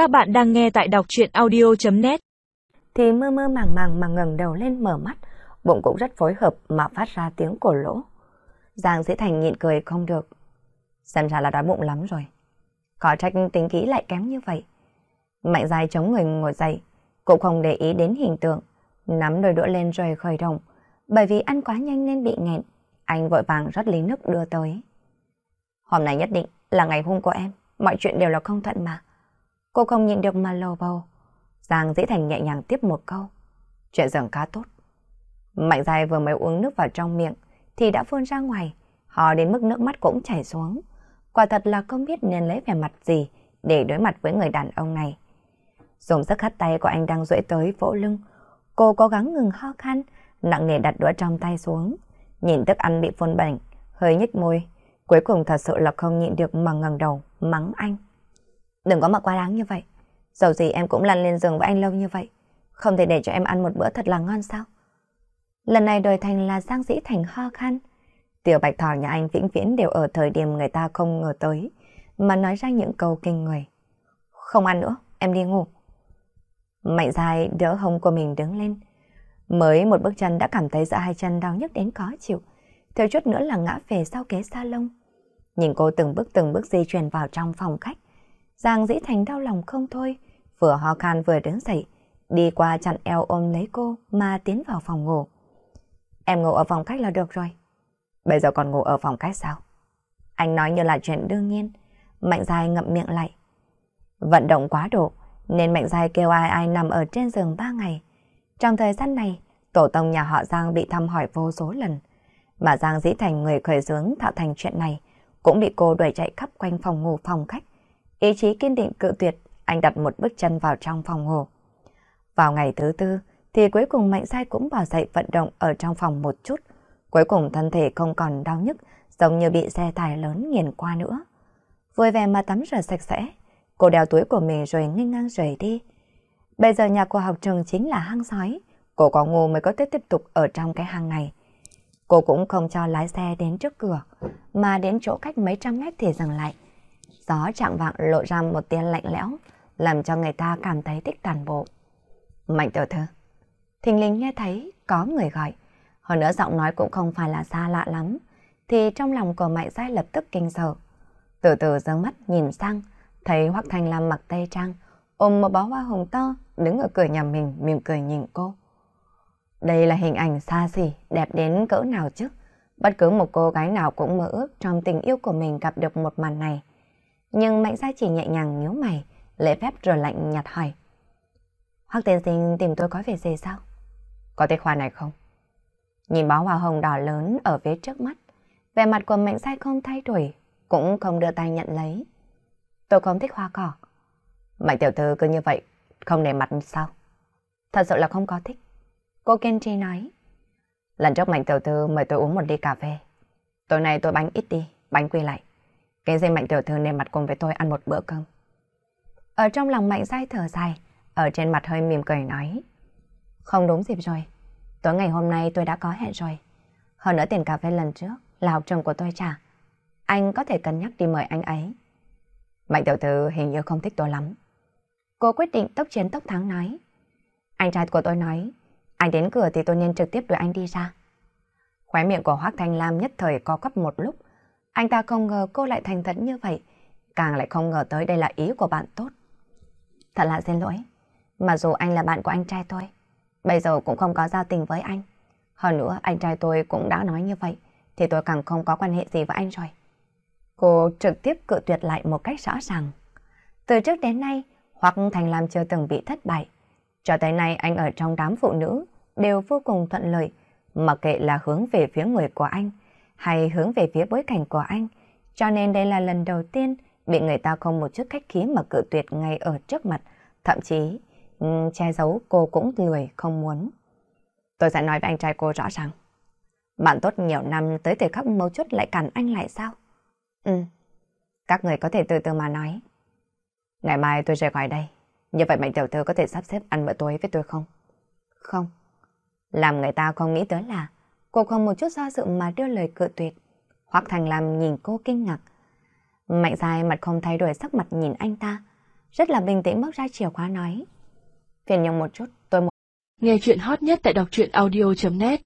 Các bạn đang nghe tại đọc chuyện audio.net Thì mơ mơ màng màng mà ngẩng đầu lên mở mắt, bụng cũng rất phối hợp mà phát ra tiếng cổ lỗ. Giang dễ Thành nhịn cười không được. Xem ra là đói bụng lắm rồi. Có trách tính kỹ lại kém như vậy. Mạnh dài chống người ngồi dậy, cũng không để ý đến hình tượng, nắm đôi đũa lên rồi khởi động. Bởi vì ăn quá nhanh nên bị nghẹn, anh vội vàng rót ly nước đưa tới. Hôm nay nhất định là ngày hôn của em, mọi chuyện đều là không thuận mà. Cô không nhịn được mà lầu bầu. Giang Dĩ Thành nhẹ nhàng tiếp một câu. Chuyện dường cá tốt. Mạnh dài vừa mới uống nước vào trong miệng thì đã phun ra ngoài, hò đến mức nước mắt cũng chảy xuống. Quả thật là không biết nên lấy vẻ mặt gì để đối mặt với người đàn ông này. Dùng sức hắt tay của anh đang duỗi tới vỗ lưng. Cô cố gắng ngừng ho khan, nặng nề đặt đũa trong tay xuống. Nhìn thức ăn bị phun bệnh, hơi nhếch môi. Cuối cùng thật sự là không nhịn được mà ngẩng đầu, mắng anh. Đừng có mà quá đáng như vậy. Dầu gì em cũng lăn lên giường với anh lâu như vậy. Không thể để cho em ăn một bữa thật là ngon sao? Lần này đời thành là Giang Dĩ Thành ho khăn. Tiểu Bạch Thỏ nhà anh vĩnh viễn đều ở thời điểm người ta không ngờ tới, mà nói ra những câu kinh người. Không ăn nữa, em đi ngủ. Mạnh dài đỡ hông của mình đứng lên. Mới một bước chân đã cảm thấy giữa hai chân đau nhức đến khó chịu. Theo chút nữa là ngã về sau ghế salon. Nhìn cô từng bước từng bước di chuyển vào trong phòng khách. Giang dĩ thành đau lòng không thôi. Vừa ho khan vừa đứng dậy. Đi qua chặn eo ôm lấy cô mà tiến vào phòng ngủ. Em ngủ ở phòng khách là được rồi. Bây giờ còn ngủ ở phòng khách sao? Anh nói như là chuyện đương nhiên. Mạnh dài ngậm miệng lại. Vận động quá độ nên Mạnh dài kêu ai ai nằm ở trên giường ba ngày. Trong thời gian này, tổ tông nhà họ Giang bị thăm hỏi vô số lần. Mà Giang dĩ thành người khởi xướng tạo thành chuyện này, cũng bị cô đuổi chạy khắp quanh phòng ngủ phòng khách. Ý chí kiên định cự tuyệt, anh đặt một bước chân vào trong phòng ngủ. Vào ngày thứ tư, thì cuối cùng Mạnh Sai cũng bỏ dậy vận động ở trong phòng một chút. Cuối cùng thân thể không còn đau nhức, giống như bị xe tải lớn nghiền qua nữa. Vui vẻ mà tắm rửa sạch sẽ, cô đeo túi của mình rồi nghênh ngang rời đi. Bây giờ nhà của học trường chính là hang sói, cô có ngu mới có thể tiếp tục ở trong cái hang này. Cô cũng không cho lái xe đến trước cửa, mà đến chỗ cách mấy trăm mét thì dừng lại. Gió chạng vạng lộ ra một tia lạnh lẽo, làm cho người ta cảm thấy thích toàn bộ. Mạnh tiểu thư. Thình lình nghe thấy có người gọi, hơn nữa giọng nói cũng không phải là xa lạ lắm, thì trong lòng của Mạnh Giai lập tức kinh sợ. Từ từ dâng mắt nhìn sang, thấy Hoắc Thanh Lam mặc tây trang, ôm một bó hoa hồng to, đứng ở cửa nhà mình mỉm cười nhìn cô. Đây là hình ảnh xa xỉ, đẹp đến cỡ nào chứ? Bất cứ một cô gái nào cũng mơ ước trong tình yêu của mình gặp được một màn này. Nhưng Mạnh Gia chỉ nhẹ nhàng nhíu mày, lễ phép rồi lạnh nhạt hỏi. Hoắc tiên sinh tìm tôi có việc gì sao? Có thích hoa này không? Nhìn bó hoa hồng đỏ lớn ở phía trước mắt, vẻ mặt của Mạnh Gia không thay đổi, cũng không đưa tay nhận lấy. Tôi không thích hoa cỏ. Mạnh tiểu thư cứ như vậy, không để mặt sao? Thật sự là không có thích. Cô kiên trì nói. Lần trước Mạnh tiểu thư mời tôi uống một ly cà phê. Tối nay tôi bánh ít đi, bánh quy lại. Cái gì Mạnh tiểu thư nên mặt cùng với tôi ăn một bữa cơm. Ở trong lòng Mạnh dai thở dài, ở trên mặt hơi mỉm cười nói. Không đúng dịp rồi. Tối ngày hôm nay tôi đã có hẹn rồi. Hơn nữa tiền cà phê lần trước là học trường của tôi trả. Anh có thể cân nhắc đi mời anh ấy. Mạnh tiểu thư hình như không thích tôi lắm. Cô quyết định tốc chiến tốc thắng nói. Anh trai của tôi nói, anh đến cửa thì tôi nên trực tiếp đuổi anh đi ra. Khóe miệng của Hoác Thanh Lam nhất thời co quắp một lúc. Anh ta không ngờ cô lại thành thật như vậy. Càng lại không ngờ tới đây là ý của bạn tốt. Thật là xin lỗi. Mà dù anh là bạn của anh trai tôi, bây giờ cũng không có giao tình với anh. Hơn nữa, anh trai tôi cũng đã nói như vậy, thì tôi càng không có quan hệ gì với anh rồi. Cô trực tiếp cự tuyệt lại một cách rõ ràng. Từ trước đến nay, hoặc Thành Lam chưa từng bị thất bại. Cho tới nay anh ở trong đám phụ nữ đều vô cùng thuận lợi, mặc kệ là hướng về phía người của anh hay hướng về phía bối cảnh của anh. Cho nên đây là lần đầu tiên bị người ta không một chút khách khí mà cự tuyệt ngay ở trước mặt, thậm chí ừ, che giấu cô cũng lười không muốn. Tôi sẽ nói với anh trai cô rõ ràng. Bạn tốt nhiều năm tới thời khắc mấu chốt lại cản anh lại sao? Ừ, các người có thể từ từ mà nói. Ngày mai tôi rời khỏi đây. Như vậy Mạnh Tiểu Thư có thể sắp xếp ăn bữa tối với tôi không? Không. Làm người ta không nghĩ tới là cô không một chút do dự mà đưa lời cự tuyệt. hoặc Thành làm nhìn cô kinh ngạc. Mạnh dài mặt không thay đổi sắc mặt nhìn anh ta. rất là bình tĩnh bước ra chìa khóa nói. Phiền nhung một chút, tôi một... Nghe chuyện hot nhất tại đọc truyện audio.net